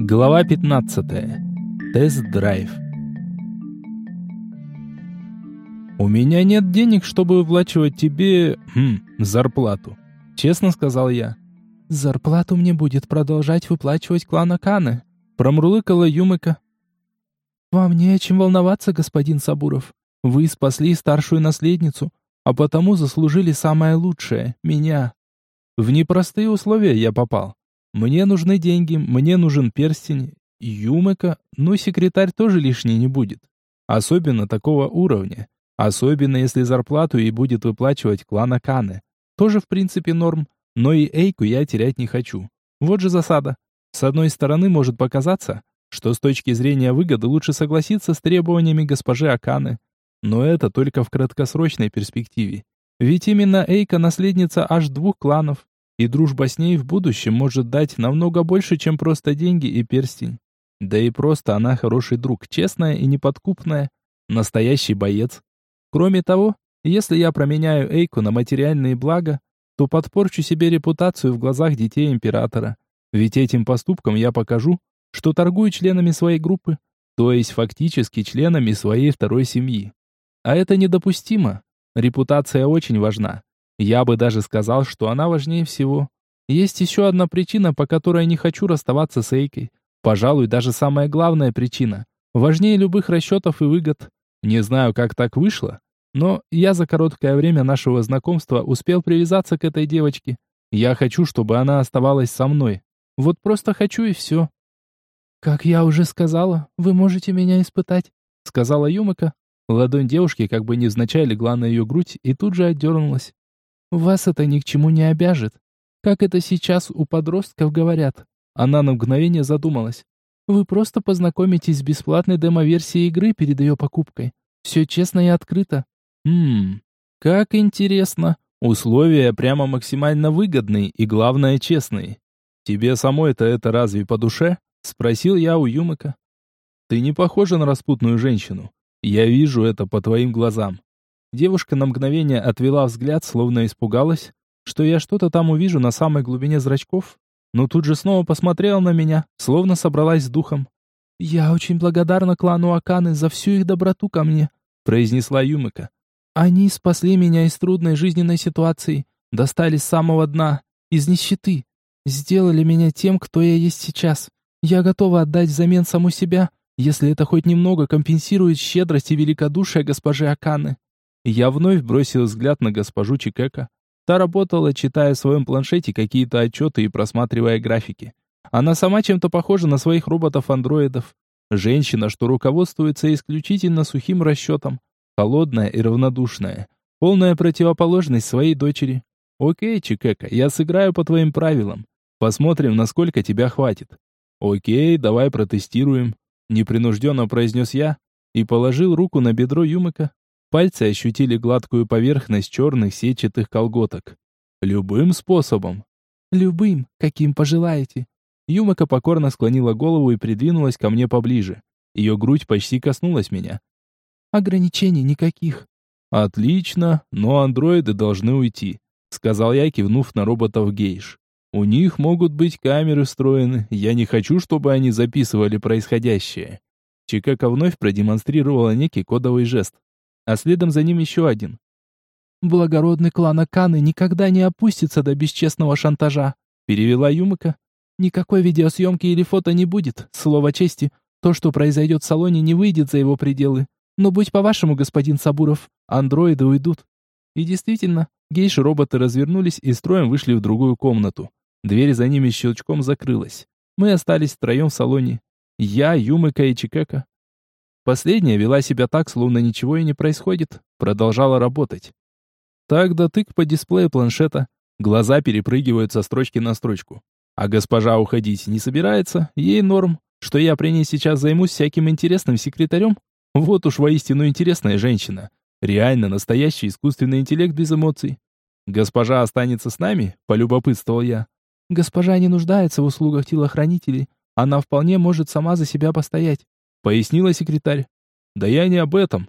Глава 15. Тест-драйв. У меня нет денег, чтобы выплачивать тебе, хм, зарплату, честно сказал я. Зарплату мне будет продолжать выплачивать клан Аканы, промурлыкала Юмыка. Вам не о чем волноваться, господин Сабуров. Вы спасли старшую наследницу, а потому заслужили самое лучшее меня. В непростые условия я попал. Мне нужны деньги, мне нужен перстень. Юмека, ну секретарь тоже лишний не будет. Особенно такого уровня. Особенно если зарплату и будет выплачивать клан Аканы. Тоже в принципе норм, но и Эйку я терять не хочу. Вот же засада. С одной стороны может показаться, что с точки зрения выгоды лучше согласиться с требованиями госпожи Аканы. Но это только в краткосрочной перспективе. Ведь именно Эйка наследница аж двух кланов, и дружба с ней в будущем может дать намного больше, чем просто деньги и перстень. Да и просто она хороший друг, честная и неподкупная, настоящий боец. Кроме того, если я променяю Эйку на материальные блага, то подпорчу себе репутацию в глазах детей императора. Ведь этим поступком я покажу, что торгую членами своей группы, то есть фактически членами своей второй семьи. А это недопустимо. Репутация очень важна. Я бы даже сказал, что она важнее всего. Есть еще одна причина, по которой не хочу расставаться с Эйкой. Пожалуй, даже самая главная причина. Важнее любых расчетов и выгод. Не знаю, как так вышло, но я за короткое время нашего знакомства успел привязаться к этой девочке. Я хочу, чтобы она оставалась со мной. Вот просто хочу и все. «Как я уже сказала, вы можете меня испытать», — сказала Юмака. Ладонь девушки как бы невзначай легла на ее грудь и тут же отдернулась. Вас это ни к чему не обяжет. Как это сейчас у подростков говорят. Она на мгновение задумалась. Вы просто познакомитесь с бесплатной демо-версией игры перед ее покупкой. Все честно и открыто. Ммм, как интересно. Условия прямо максимально выгодные и, главное, честные. Тебе самой-то это разве по душе? Спросил я у Юмыка. Ты не похожа на распутную женщину. Я вижу это по твоим глазам. Девушка на мгновение отвела взгляд, словно испугалась, что я что-то там увижу на самой глубине зрачков, но тут же снова посмотрела на меня, словно собралась с духом. «Я очень благодарна клану Аканы за всю их доброту ко мне», произнесла Юмика. «Они спасли меня из трудной жизненной ситуации, достали с самого дна, из нищеты, сделали меня тем, кто я есть сейчас. Я готова отдать взамен саму себя, если это хоть немного компенсирует щедрость и великодушие госпожи Аканы». Я вновь бросил взгляд на госпожу Чикека. Та работала, читая в своем планшете какие-то отчеты и просматривая графики. Она сама чем-то похожа на своих роботов-андроидов. Женщина, что руководствуется исключительно сухим расчетом. Холодная и равнодушная. Полная противоположность своей дочери. «Окей, Чикека, я сыграю по твоим правилам. Посмотрим, насколько тебя хватит». «Окей, давай протестируем», — непринужденно произнес я и положил руку на бедро Юмыка. Пальцы ощутили гладкую поверхность черных сетчатых колготок. Любым способом. Любым, каким пожелаете. Юмака покорно склонила голову и придвинулась ко мне поближе. Ее грудь почти коснулась меня. Ограничений никаких. Отлично, но андроиды должны уйти, сказал я, кивнув на роботов гейш. У них могут быть камеры встроены. Я не хочу, чтобы они записывали происходящее. Чикака вновь продемонстрировала некий кодовый жест а следом за ним еще один. «Благородный клан Аканы никогда не опустится до бесчестного шантажа», перевела Юмика. «Никакой видеосъемки или фото не будет, слово чести. То, что произойдет в салоне, не выйдет за его пределы. Но будь по-вашему, господин Сабуров, андроиды уйдут». И действительно, гейши-роботы развернулись и строем вышли в другую комнату. Дверь за ними щелчком закрылась. Мы остались втроем в салоне. Я, Юмика и Чикека. Последняя вела себя так, словно ничего и не происходит, продолжала работать. Так дотык по дисплею планшета, глаза перепрыгивают со строчки на строчку. А госпожа уходить не собирается, ей норм, что я при ней сейчас займусь всяким интересным секретарем. Вот уж воистину интересная женщина. Реально настоящий искусственный интеллект без эмоций. Госпожа останется с нами? Полюбопытствовал я. Госпожа не нуждается в услугах телохранителей. Она вполне может сама за себя постоять пояснила секретарь. Да я не об этом.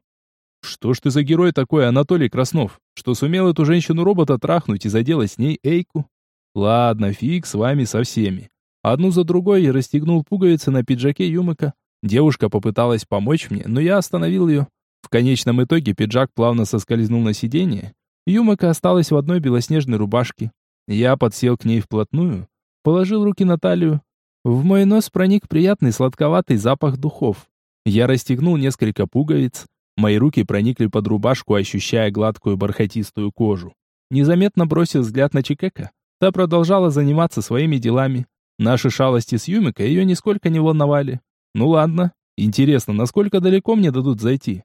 Что ж ты за герой такой, Анатолий Краснов, что сумел эту женщину-робота трахнуть и заделать с ней Эйку? Ладно, фиг с вами со всеми. Одну за другой я расстегнул пуговицы на пиджаке Юмыка. Девушка попыталась помочь мне, но я остановил ее. В конечном итоге пиджак плавно соскользнул на сиденье. Юмыка осталась в одной белоснежной рубашке. Я подсел к ней вплотную, положил руки на талию. В мой нос проник приятный сладковатый запах духов. Я расстегнул несколько пуговиц. Мои руки проникли под рубашку, ощущая гладкую бархатистую кожу. Незаметно бросил взгляд на Чикека. Та продолжала заниматься своими делами. Наши шалости с Юмикой ее нисколько не волновали. Ну ладно, интересно, насколько далеко мне дадут зайти?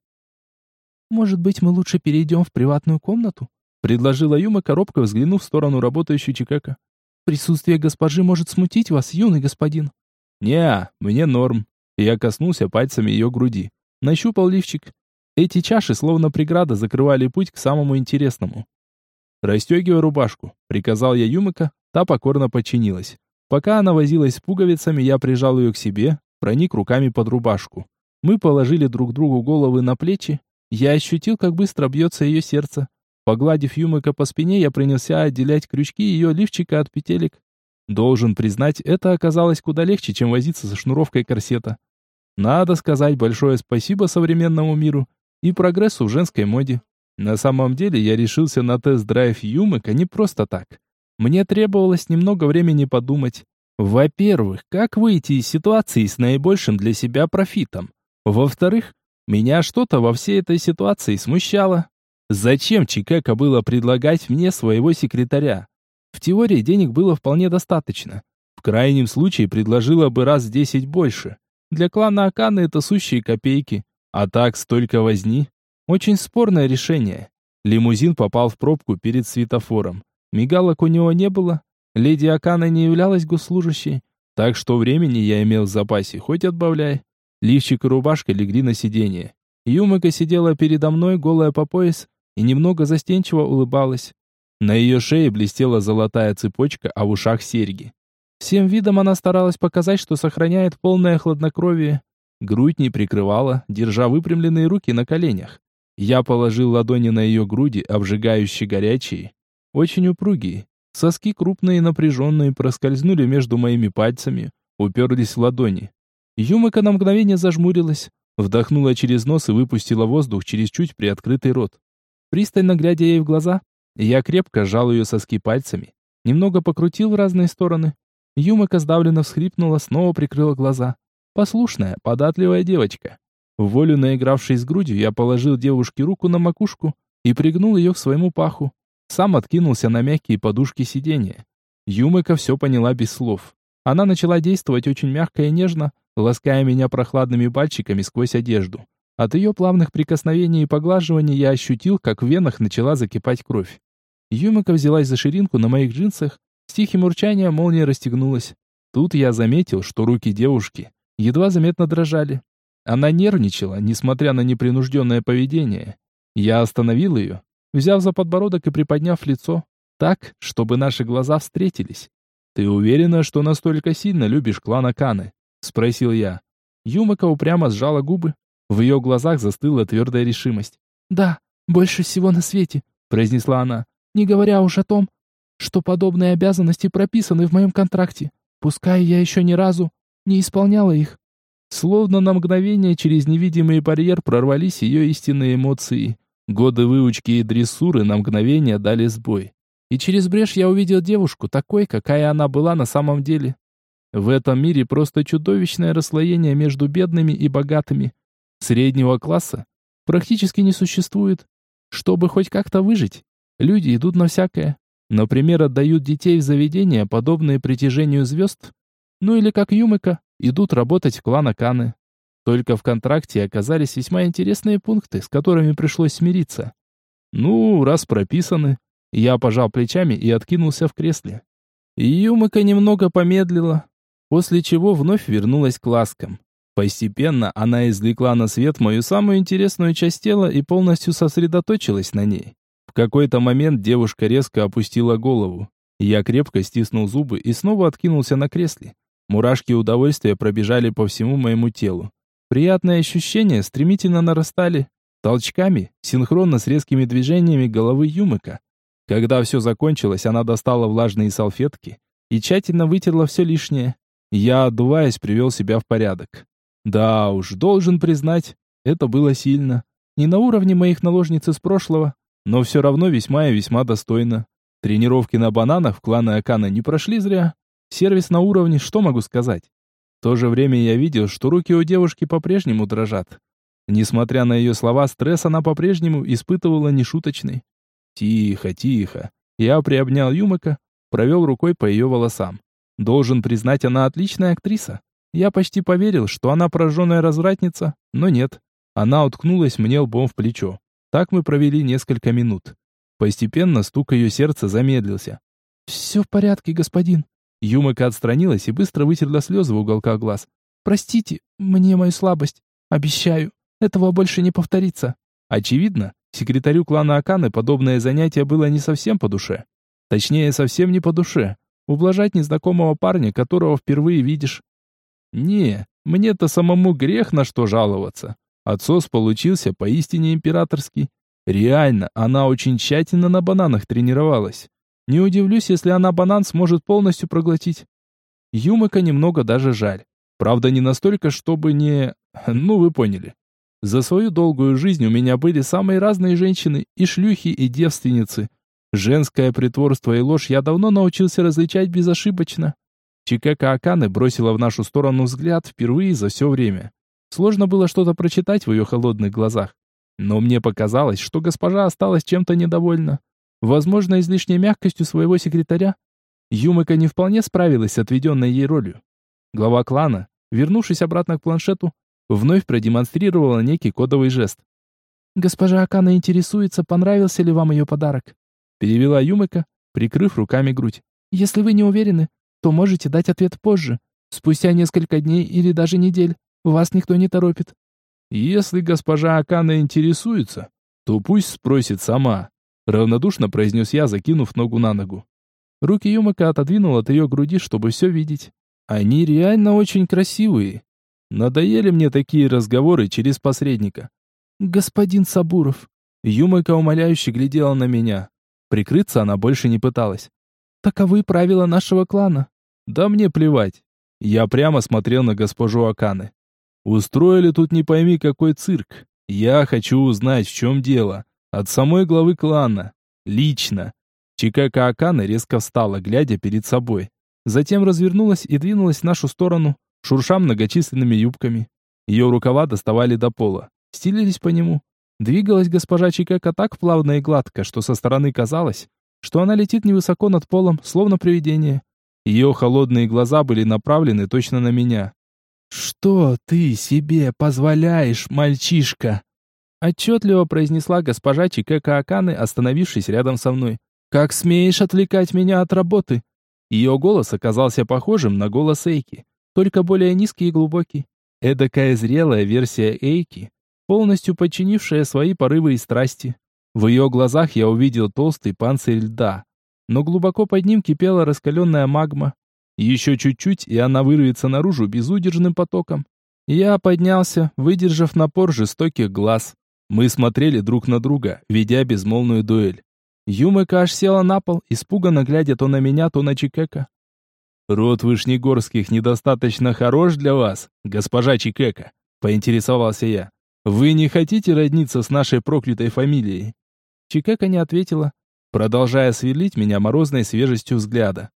«Может быть, мы лучше перейдем в приватную комнату?» предложила Юма, коробка взглянув в сторону работающей Чикека. «Присутствие госпожи может смутить вас, юный господин». «Не, мне норм». Я коснулся пальцами ее груди. Нащупал лифчик. Эти чаши, словно преграда, закрывали путь к самому интересному. «Расстегивай рубашку», — приказал я Юмыка, та покорно подчинилась. Пока она возилась с пуговицами, я прижал ее к себе, проник руками под рубашку. Мы положили друг другу головы на плечи. Я ощутил, как быстро бьется ее сердце. Погладив Юмыка по спине, я принялся отделять крючки ее лифчика от петелек. Должен признать, это оказалось куда легче, чем возиться со шнуровкой корсета. Надо сказать большое спасибо современному миру и прогрессу в женской моде. На самом деле я решился на тест-драйв Юмыка не просто так. Мне требовалось немного времени подумать. Во-первых, как выйти из ситуации с наибольшим для себя профитом? Во-вторых, меня что-то во всей этой ситуации смущало. Зачем Чикека было предлагать мне своего секретаря? В теории денег было вполне достаточно. В крайнем случае предложила бы раз в десять больше. Для клана Аканы это сущие копейки. А так столько возни. Очень спорное решение. Лимузин попал в пробку перед светофором. Мигалок у него не было. Леди Акана не являлась госслужащей. Так что времени я имел в запасе, хоть отбавляй. Лифчик и рубашка легли на сиденье. Юмака сидела передо мной, голая по пояс, и немного застенчиво улыбалась. На ее шее блестела золотая цепочка, а в ушах серьги. Всем видом она старалась показать, что сохраняет полное хладнокровие. Грудь не прикрывала, держа выпрямленные руки на коленях. Я положил ладони на ее груди, обжигающие горячие, очень упругие. Соски крупные и напряженные проскользнули между моими пальцами, уперлись в ладони. Юмыка на мгновение зажмурилась, вдохнула через нос и выпустила воздух через чуть приоткрытый рот. Пристально глядя ей в глаза, я крепко сжал ее соски пальцами, немного покрутил в разные стороны. Юмыка сдавленно всхлипнула, снова прикрыла глаза. Послушная, податливая девочка. В волю наигравшись грудью, я положил девушке руку на макушку и пригнул ее к своему паху. Сам откинулся на мягкие подушки сиденья. Юмыка все поняла без слов. Она начала действовать очень мягко и нежно, лаская меня прохладными пальчиками сквозь одежду. От ее плавных прикосновений и поглаживаний я ощутил, как в венах начала закипать кровь. Юмыка взялась за ширинку на моих джинсах, с тихим урчанием молния расстегнулась. Тут я заметил, что руки девушки едва заметно дрожали. Она нервничала, несмотря на непринужденное поведение. Я остановил ее, взяв за подбородок и приподняв лицо, так, чтобы наши глаза встретились. «Ты уверена, что настолько сильно любишь клан Аканы?» — спросил я. Юмака упрямо сжала губы. В ее глазах застыла твердая решимость. «Да, больше всего на свете», — произнесла она, «не говоря уж о том, что подобные обязанности прописаны в моем контракте, пускай я еще ни разу не исполняла их. Словно на мгновение через невидимый барьер прорвались ее истинные эмоции. Годы выучки и дрессуры на мгновение дали сбой. И через брешь я увидел девушку такой, какая она была на самом деле. В этом мире просто чудовищное расслоение между бедными и богатыми. Среднего класса практически не существует. Чтобы хоть как-то выжить, люди идут на всякое. Например, отдают детей в заведения, подобные притяжению звезд. Ну или как Юмыка, идут работать в клан Аканы. Только в контракте оказались весьма интересные пункты, с которыми пришлось смириться. Ну, раз прописаны, я пожал плечами и откинулся в кресле. Юмыка немного помедлила, после чего вновь вернулась к ласкам. Постепенно она извлекла на свет мою самую интересную часть тела и полностью сосредоточилась на ней. В какой-то момент девушка резко опустила голову. Я крепко стиснул зубы и снова откинулся на кресле. Мурашки удовольствия пробежали по всему моему телу. Приятные ощущения стремительно нарастали, толчками, синхронно с резкими движениями головы Юмыка. Когда все закончилось, она достала влажные салфетки и тщательно вытерла все лишнее. Я, отдуваясь, привел себя в порядок. Да уж, должен признать, это было сильно. Не на уровне моих наложниц из прошлого, но все равно весьма и весьма достойно. Тренировки на бананах в клана Акана не прошли зря. Сервис на уровне, что могу сказать? В то же время я видел, что руки у девушки по-прежнему дрожат. Несмотря на ее слова, стресс она по-прежнему испытывала нешуточный. Тихо, тихо. Я приобнял Юмака, провел рукой по ее волосам. Должен признать, она отличная актриса. Я почти поверил, что она прожженная развратница, но нет. Она уткнулась мне лбом в плечо. Так мы провели несколько минут. Постепенно стук ее сердца замедлился. «Все в порядке, господин». Юмака отстранилась и быстро вытерла слезы в уголках глаз. «Простите мне мою слабость. Обещаю, этого больше не повторится». Очевидно, секретарю клана Аканы подобное занятие было не совсем по душе. Точнее, совсем не по душе. Ублажать незнакомого парня, которого впервые видишь. Не, мне-то самому грех на что жаловаться. Отсос получился поистине императорский. Реально, она очень тщательно на бананах тренировалась. Не удивлюсь, если она банан сможет полностью проглотить. Юмака немного даже жаль. Правда, не настолько, чтобы не... Ну, вы поняли. За свою долгую жизнь у меня были самые разные женщины, и шлюхи, и девственницы. Женское притворство и ложь я давно научился различать безошибочно. Чикека Аканы бросила в нашу сторону взгляд впервые за все время. Сложно было что-то прочитать в ее холодных глазах. Но мне показалось, что госпожа осталась чем-то недовольна. Возможно, излишней мягкостью своего секретаря. Юмыка не вполне справилась с отведенной ей ролью. Глава клана, вернувшись обратно к планшету, вновь продемонстрировала некий кодовый жест. «Госпожа Акана интересуется, понравился ли вам ее подарок?» Перевела Юмыка, прикрыв руками грудь. «Если вы не уверены, то можете дать ответ позже, спустя несколько дней или даже недель. Вас никто не торопит. Если госпожа Акана интересуется, то пусть спросит сама, равнодушно произнес я, закинув ногу на ногу. Руки Юмака отодвинул от ее груди, чтобы все видеть. Они реально очень красивые. Надоели мне такие разговоры через посредника. Господин Сабуров. Юмака умоляюще глядела на меня. Прикрыться она больше не пыталась. Таковы правила нашего клана. Да мне плевать. Я прямо смотрел на госпожу Аканы. Устроили тут не пойми какой цирк. Я хочу узнать, в чем дело. От самой главы клана. Лично. Чикака Акана резко встала, глядя перед собой. Затем развернулась и двинулась в нашу сторону, шурша многочисленными юбками. Ее рукава доставали до пола, стелились по нему. Двигалась госпожа Чикака так плавно и гладко, что со стороны казалось, что она летит невысоко над полом, словно привидение. Ее холодные глаза были направлены точно на меня. «Что ты себе позволяешь, мальчишка?» Отчетливо произнесла госпожа Чикека Аканы, остановившись рядом со мной. «Как смеешь отвлекать меня от работы?» Ее голос оказался похожим на голос Эйки, только более низкий и глубокий. Эдакая зрелая версия Эйки, полностью подчинившая свои порывы и страсти. В ее глазах я увидел толстый панцирь льда, но глубоко под ним кипела раскаленная магма, еще чуть-чуть, и она вырвется наружу безудержным потоком. Я поднялся, выдержав напор жестоких глаз. Мы смотрели друг на друга, ведя безмолвную дуэль. Юмыка аж села на пол, испуганно глядя то на меня, то на Чикека. «Род Вышнегорских недостаточно хорош для вас, госпожа Чикека?» — поинтересовался я. «Вы не хотите родниться с нашей проклятой фамилией?» Чикека не ответила, продолжая сверлить меня морозной свежестью взгляда.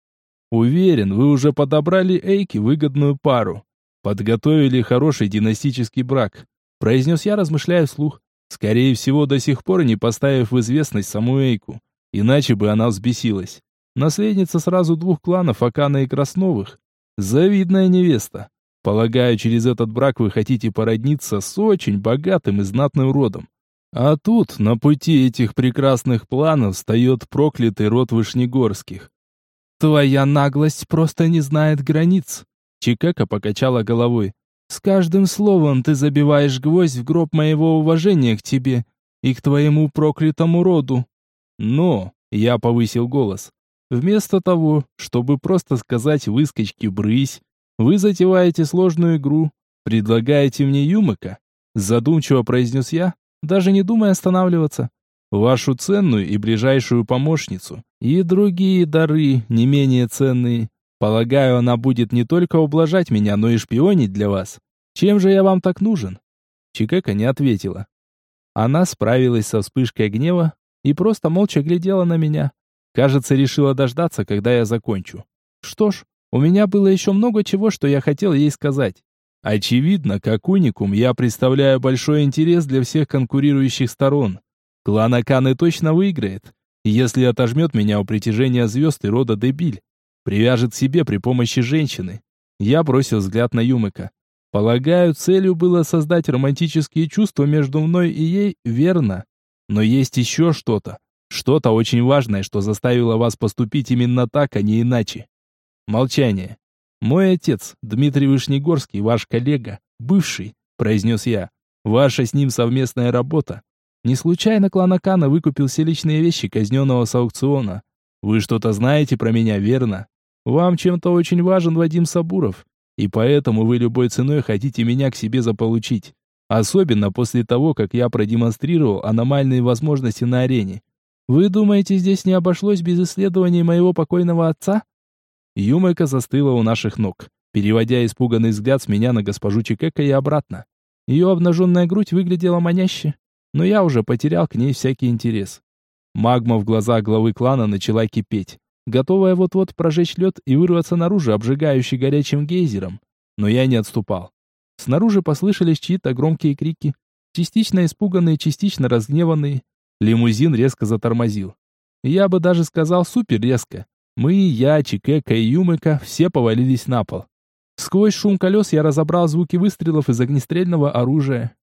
Уверен, вы уже подобрали Эйки выгодную пару. Подготовили хороший династический брак. Произнес я, размышляя вслух. Скорее всего, до сих пор не поставив в известность саму Эйку. Иначе бы она взбесилась. Наследница сразу двух кланов Акана и Красновых. Завидная невеста. Полагаю, через этот брак вы хотите породниться с очень богатым и знатным родом. А тут, на пути этих прекрасных планов, встает проклятый род Вышнегорских. Твоя наглость просто не знает границ. Чикека покачала головой. С каждым словом ты забиваешь гвоздь в гроб моего уважения к тебе и к твоему проклятому роду. Но, я повысил голос, вместо того, чтобы просто сказать выскочки брысь, вы затеваете сложную игру, предлагаете мне юмыка, задумчиво произнес я, даже не думая останавливаться вашу ценную и ближайшую помощницу, и другие дары, не менее ценные. Полагаю, она будет не только ублажать меня, но и шпионить для вас. Чем же я вам так нужен?» Чикека не ответила. Она справилась со вспышкой гнева и просто молча глядела на меня. Кажется, решила дождаться, когда я закончу. Что ж, у меня было еще много чего, что я хотел ей сказать. Очевидно, как уникум, я представляю большой интерес для всех конкурирующих сторон. Клан Аканы точно выиграет, если отожмет меня у притяжения звезд и рода Дебиль. Привяжет к себе при помощи женщины. Я бросил взгляд на Юмыка. Полагаю, целью было создать романтические чувства между мной и ей, верно? Но есть еще что-то. Что-то очень важное, что заставило вас поступить именно так, а не иначе. Молчание. Мой отец, Дмитрий Вышнегорский, ваш коллега, бывший, произнес я. Ваша с ним совместная работа. Не случайно клан Акана выкупил все личные вещи казненного с аукциона. Вы что-то знаете про меня, верно? Вам чем-то очень важен Вадим Сабуров, и поэтому вы любой ценой хотите меня к себе заполучить. Особенно после того, как я продемонстрировал аномальные возможности на арене. Вы думаете, здесь не обошлось без исследований моего покойного отца? Юмайка застыла у наших ног, переводя испуганный взгляд с меня на госпожу Чикека и обратно. Ее обнаженная грудь выглядела маняще, но я уже потерял к ней всякий интерес. Магма в глазах главы клана начала кипеть готовая вот-вот прожечь лед и вырваться наружу, обжигающий горячим гейзером. Но я не отступал. Снаружи послышались чьи-то громкие крики, частично испуганные, частично разгневанные. Лимузин резко затормозил. Я бы даже сказал супер резко. Мы, я, Чикека и Юмыка все повалились на пол. Сквозь шум колес я разобрал звуки выстрелов из огнестрельного оружия.